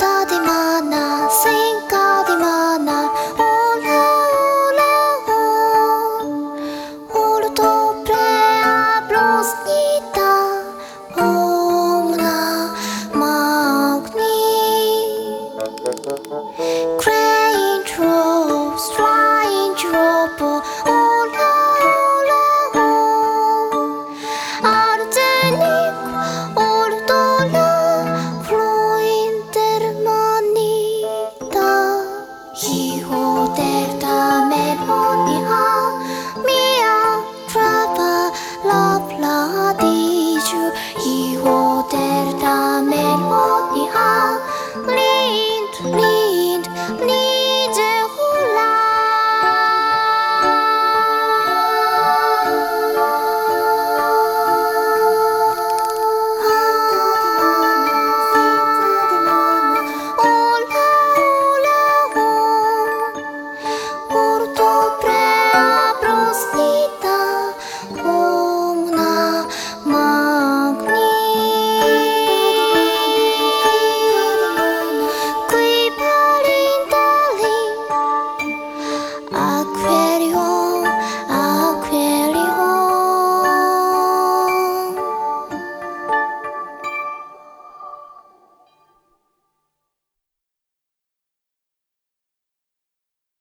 たでもない。